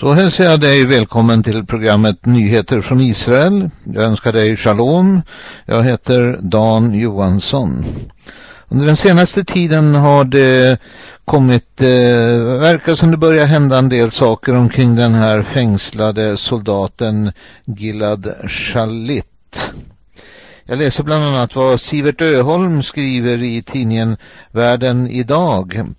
Så hälsar jag dig välkommen till programmet Nyheter från Israel. Jag önskar dig shalom. Jag heter Dan Johansson. Under den senaste tiden har det kommit, eh, verkar som det börjar hända en del saker omkring den här fängslade soldaten Gilad Shalit. Jag läser bland annat vad Sivert Öholm skriver i tidningen Världen idag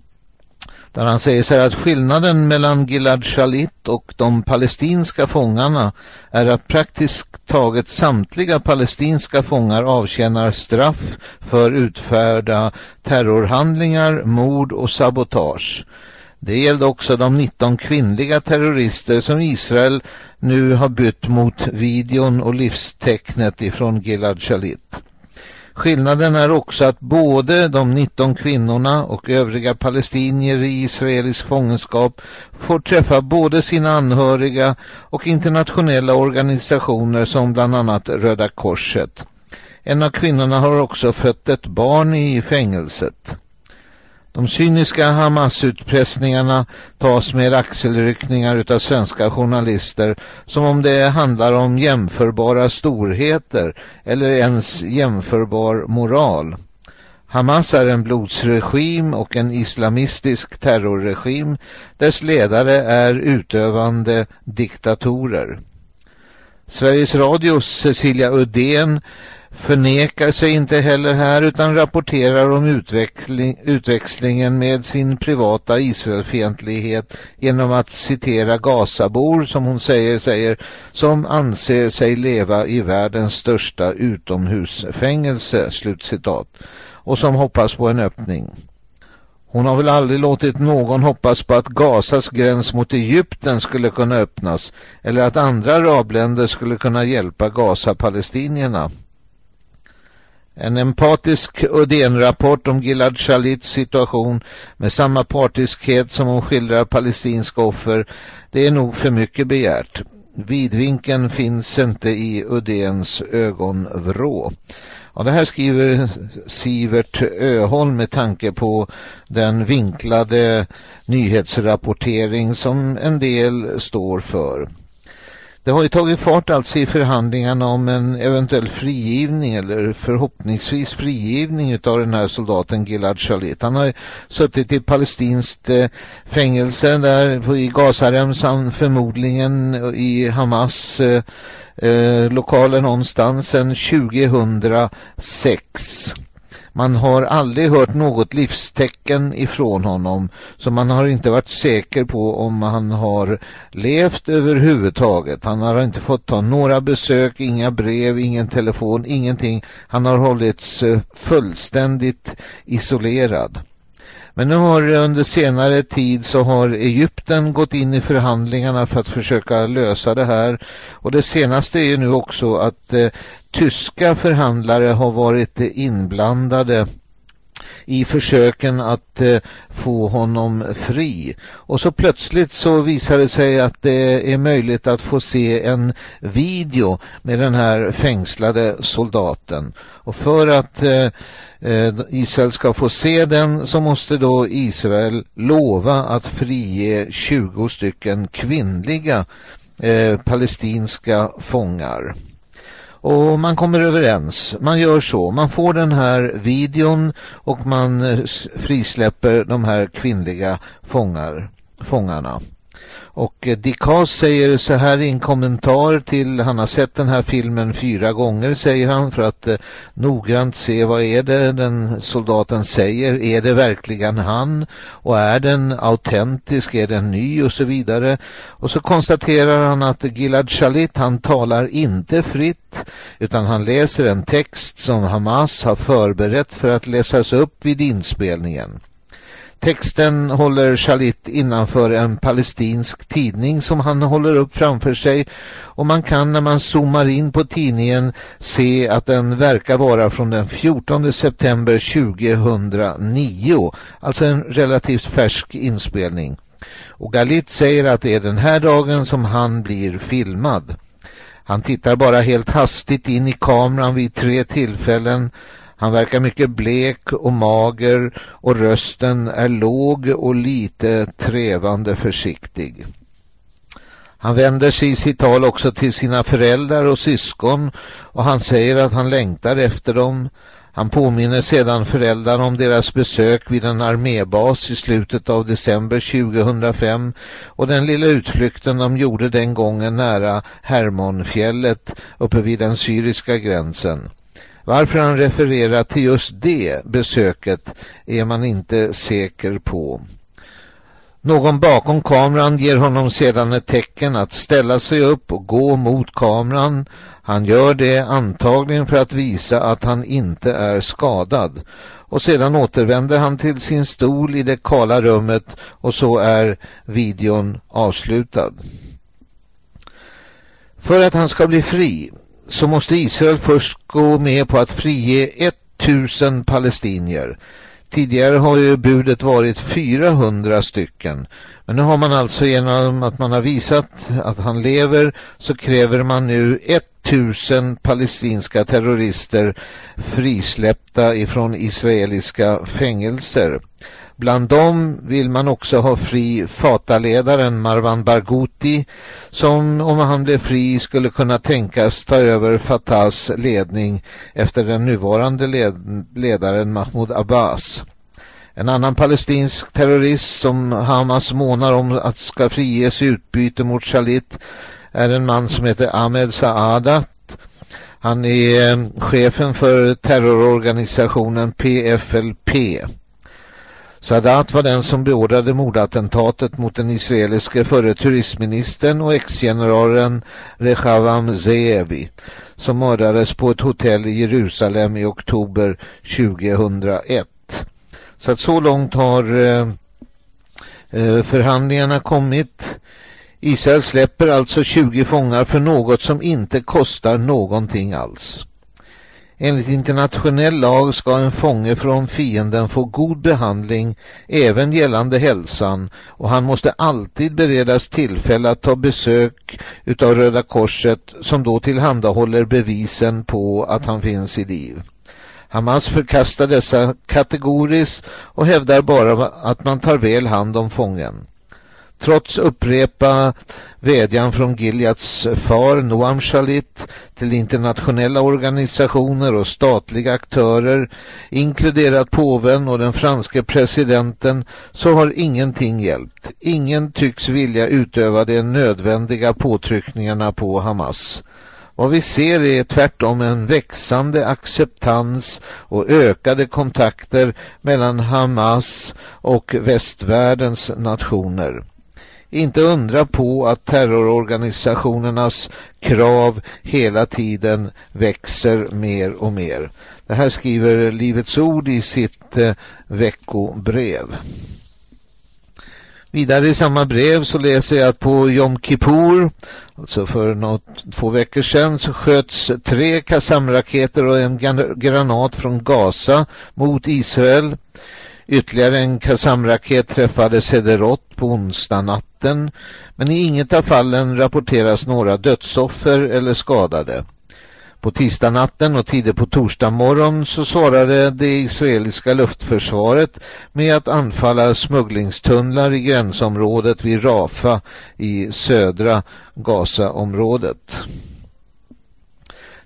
där han säger så här att skillnaden mellan Gilad Shalit och de palestinska fångarna är att praktiskt taget samtliga palestinska fångar avtjänar straff för utförda terrorhandlingar, mord och sabotage. Det gällde också de 19 kvinnliga terrorister som Israel nu har bytt mot videon och livstecknet ifrån Gilad Shalit. Skillnaden är också att både de 19 kvinnorna och övriga palestinier i israelisk fångenskap får träffa både sina anhöriga och internationella organisationer som bland annat Röda Korset. En av kvinnorna har också fött ett barn i fängelset. De cyniska Hamas-utpressningarna tas med axelryckningar utav svenska journalister som om det handlar om jämförbara storheter eller ens jämförbar moral. Hamas är en blodsregim och en islamistisk terrorregim. Dess ledare är utövande diktatorer. Sveriges Radios Cecilia Uddén förnekar sig inte heller här utan rapporterar om utveckling, utväxlingen med sin privata Israelfientlighet genom att citera Gazabor som hon säger, säger som anser sig leva i världens största utomhusfängelse, slutcitat, och som hoppas på en öppning. Hon har väl aldrig låtit någon hoppas på att Gazas gräns mot Egypten skulle kunna öppnas eller att andra arabländer skulle kunna hjälpa Gaza-palestinierna. En empatisk Udén-rapport om Gilad Shalits situation med samma partiskhet som hon skildrar palestinska offer, det är nog för mycket begärt. Vidvinkeln finns inte i Udéns ögonvrå. Ja, det här skriver Sivert Öholm med tanke på den vinklade nyhetsrapportering som en del står för. Det har ju tagit fart alltså i förhandlingarna om en eventuell frigivning eller förhoppningsvis frigivning av den här soldaten Gilad Shalit. Han har ju suttit i palestinskt eh, fängelse där i Gazaremsan förmodligen eh, i Hamas eh, eh, lokaler någonstans sedan 2006. Man har aldrig hört något livstecken ifrån honom så man har inte varit säker på om han har levt överhuvudtaget. Han har inte fått ta några besök, inga brev, ingen telefon, ingenting. Han har hållits eh, fullständigt isolerad. Men nu har under senare tid så har Egypten gått in i förhandlingarna för att försöka lösa det här. Och det senaste är ju nu också att eh, tyska förhandlare har varit inblandade i försöken att eh, få honom fri. Och så plötsligt så visar det sig att det är möjligt att få se en video med den här fängslade soldaten. Och för att eh, eh Israel ska få se den så måste då Israel lova att frige 20 stycken kvinnliga eh, palestinska fångar. Och man kommer överens. Man gör så. Man får den här videon och man frisläpper de här kvinnliga fångar, fångarna. Och eh, Dick Haas säger så här i en kommentar till, han har sett den här filmen fyra gånger säger han för att eh, noggrant se vad är det den soldaten säger, är det verkligen han och är den autentisk, är den ny och så vidare. Och så konstaterar han att Gilad Shalit han talar inte fritt utan han läser en text som Hamas har förberett för att läsas upp vid inspelningen. Texten håller Shalit innanför en palestinsk tidning som han håller upp framför sig och man kan när man zoomar in på tidningen se att den verkar vara från den 14 september 2009, alltså en relativt färsk inspelning. Och Galit säger att det är den här dagen som han blir filmad. Han tittar bara helt hastigt in i kameran vid tre tillfällen han verkar mycket blek och mager och rösten är låg och lite trevande försiktig. Han vänder sig i sitt tal också till sina föräldrar och syskon och han säger att han längtar efter dem. Han påminner sedan föräldrarna om deras besök vid en armébas i slutet av december 2005 och den lilla utflykten de gjorde den gången nära Hermonfjället uppe vid den syriska gränsen. Varför han refererar till just det besöket är man inte säker på. Någon bakom kameran ger honom sedan ett tecken att ställa sig upp och gå mot kameran. Han gör det antagligen för att visa att han inte är skadad. Och sedan återvänder han till sin stol i det kala rummet och så är videon avslutad. För att han ska bli fri så måste Israel först gå med på att frige 1000 palestinier. Tidigare har ju budet varit 400 stycken. Men nu har man alltså genom att man har visat att han lever så kräver man nu 1000 palestinska terrorister frisläppta ifrån israeliska fängelser. Bland dem vill man också ha fri Fataledaren Marwan Barghouti som om han blev fri skulle kunna tänkas ta över Fatahs ledning efter den nuvarande led ledaren Mahmoud Abbas. En annan palestinsk terrorist som Hamas månar om att ska friges i utbyte mot Shalit är en man som heter Ahmed Saadat. Han är eh, chefen för terrororganisationen PFLP. Sadat var den som beordrade mordattentatet mot den israeliske förre turistministern och ex-generalen Rechavam Zeevi som mördades på ett hotell i Jerusalem i oktober 2001. Så att så långt har eh, eh förhandlingarna kommit. Israel släpper alltså 20 fångar för något som inte kostar någonting alls. Enligt internationell lag ska en fånge från fienden få god behandling även gällande hälsan och han måste alltid beredas tillfälle att ta besök utav Röda Korset som då tillhandahåller bevisen på att han finns i liv. Hamas förkastar dessa kategoriskt och hävdar bara att man tar väl hand om fången. Trots upprepa vädjan från Gileads far Noam Shalit till internationella organisationer och statliga aktörer, inkluderat påven och den franske presidenten, så har ingenting hjälpt. Ingen tycks vilja utöva de nödvändiga påtryckningarna på Hamas. Vad vi ser är tvärtom en växande acceptans och ökade kontakter mellan Hamas och västvärldens nationer. Inte undra på att terrororganisationernas krav hela tiden växer mer och mer. Det här skriver Livets Ord i sitt eh, veckobrev. Vidare i samma brev så läser jag att på Yom Kippur, alltså för något, två veckor sedan, så sköts tre kassamraketer och en granat från Gaza mot Israel. Ytterligare en kassamraket träffade Sederot på onsdag natten, men i inget av fallen rapporteras några dödsoffer eller skadade. På tisdag natten och tidigt på torsdag morgon så svarade det israeliska luftförsvaret med att anfalla smugglingstunnlar i gränsområdet vid Rafa i södra Gazaområdet.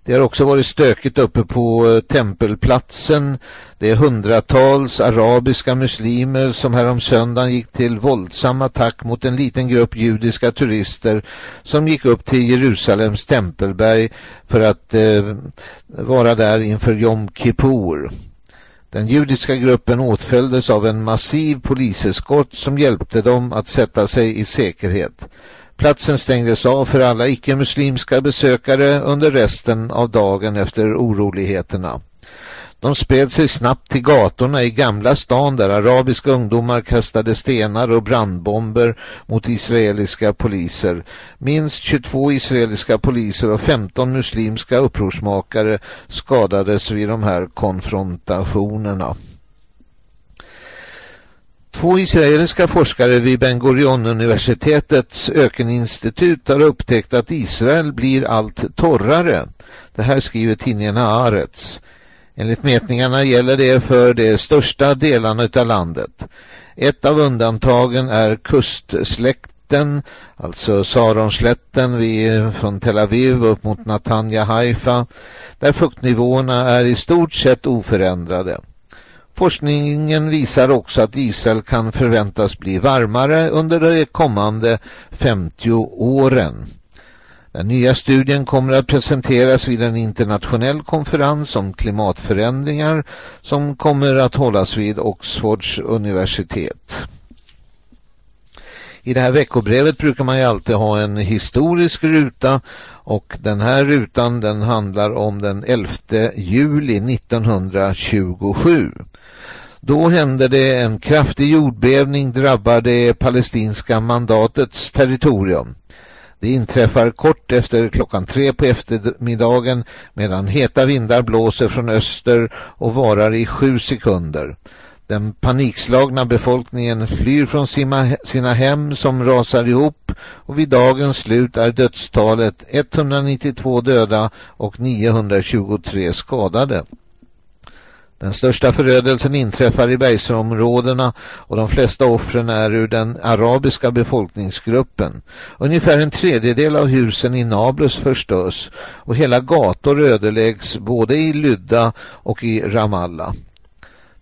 Det har också varit stökigt uppe på eh, tempelplatsen. Det är hundratals arabiska muslimer som här om söndagen gick till våldsam attack mot en liten grupp judiska turister som gick upp till Jerusalems tempelberg för att eh, vara där inför Yom Kippur. Den judiska gruppen åtföljdes av en massiv poliseskort som hjälpte dem att sätta sig i säkerhet. Platsen stängdes av för alla icke-muslimska besökare under resten av dagen efter oroligheterna. De spred sig snabbt till gatorna i Gamla stan där arabiska ungdomar kastade stenar och brandbomber mot israeliska poliser. Minst 22 israeliska poliser och 15 muslimska upprorsmakare skadades vid de här konfrontationerna. Två israeliska forskare vid Ben Gurion-universitetets ökeninstitut har upptäckt att Israel blir allt torrare. Det här skriver tidningen Haaretz. Enligt mätningarna gäller det för de största delarna av landet. Ett av undantagen är kustsläkten alltså Saronslätten från Tel Aviv upp mot Natanja Haifa, där fuktnivåerna är i stort sett oförändrade. Forskningen visar också att Israel kan förväntas bli varmare under de kommande 50 åren. Den nya studien kommer att presenteras vid en internationell konferens om klimatförändringar som kommer att hållas vid Oxfords universitet. I det här veckobrevet brukar man ju alltid ha en historisk ruta och den här rutan den handlar om den 11 juli 1927. Då hände det en kraftig jordbävning drabbar det palestinska mandatets territorium. Det inträffar kort efter klockan tre på eftermiddagen medan heta vindar blåser från öster och varar i sju sekunder. Den panikslagna befolkningen flyr från sina hem som rasar ihop och vid dagens slut är dödstalet 192 döda och 923 skadade. Den största förödelsen inträffar i bergsområdena och de flesta offren är ur den arabiska befolkningsgruppen. Ungefär en tredjedel av husen i Nablus förstörs och hela gator ödeläggs både i Lydda och i Ramallah.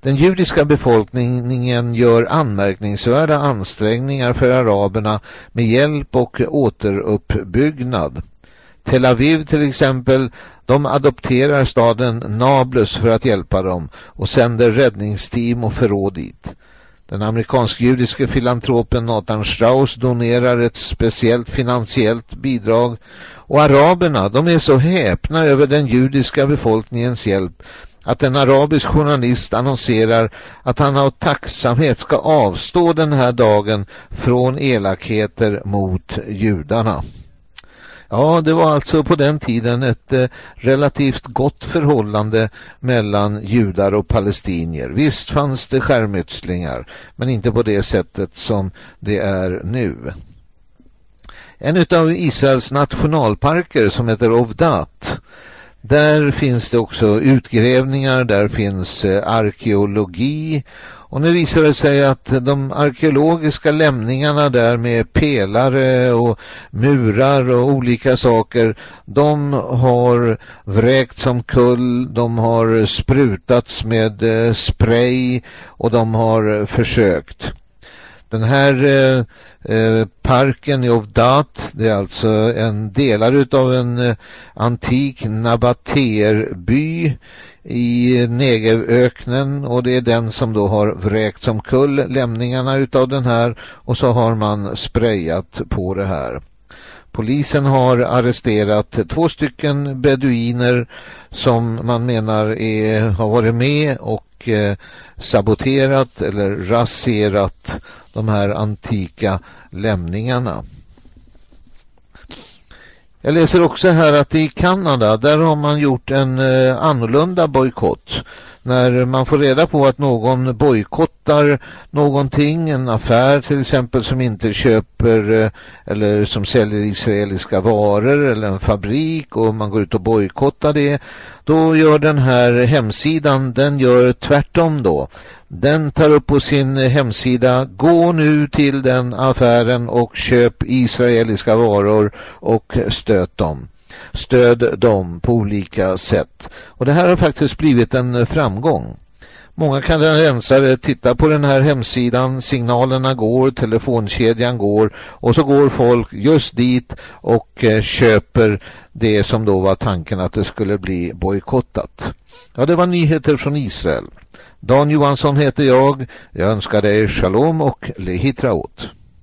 Den judiska befolkningen gör anmärkningsvärda ansträngningar för araberna med hjälp och återuppbyggnad. Tel Aviv till exempel, de adopterar staden Nablus för att hjälpa dem och sänder räddningsteam och förråd dit. Den amerikansk-judiske filantropen Nathan Strauss donerar ett speciellt finansiellt bidrag och araberna de är så häpna över den judiska befolkningens hjälp att en arabisk journalist annonserar att han av tacksamhet ska avstå den här dagen från elakheter mot judarna. Ja, det var alltså på den tiden ett eh, relativt gott förhållande mellan judar och palestinier. Visst fanns det skärmytslingar, men inte på det sättet som det är nu. En av Israels nationalparker som heter Ovdat där finns det också utgrävningar, där finns eh, arkeologi och nu visar det sig att de arkeologiska lämningarna där med pelare och murar och olika saker de har vräkt som kull, de har sprutats med eh, spray och de har försökt. Den här eh, eh, parken i Ovdat, det är alltså en delar utav en eh, antik Nabaterby i Negevöknen och det är den som då har vräkt som kull lämningarna utav den här och så har man sprayat på det här. Polisen har arresterat två stycken beduiner som man menar är, har varit med och eh, saboterat eller raserat de här antika lämningarna. Jag läser också här att i Kanada där har man gjort en eh, annorlunda bojkott när man får reda på att någon bojkottar någonting, en affär till exempel som inte köper eh, eller som säljer israeliska varor eller en fabrik och man går ut och bojkottar det, då gör den här hemsidan, den gör tvärtom då. Den tar upp på sin hemsida, gå nu till den affären och köp israeliska varor och stöt dem stöd dem på olika sätt. Och det här har faktiskt blivit en framgång. Många kanadensare eh, tittar på den här hemsidan, signalerna går, telefonkedjan går och så går folk just dit och eh, köper det som då var tanken att det skulle bli bojkottat. Ja, det var nyheter från Israel. Dan Johansson heter jag. Jag önskar dig shalom och lehitraot.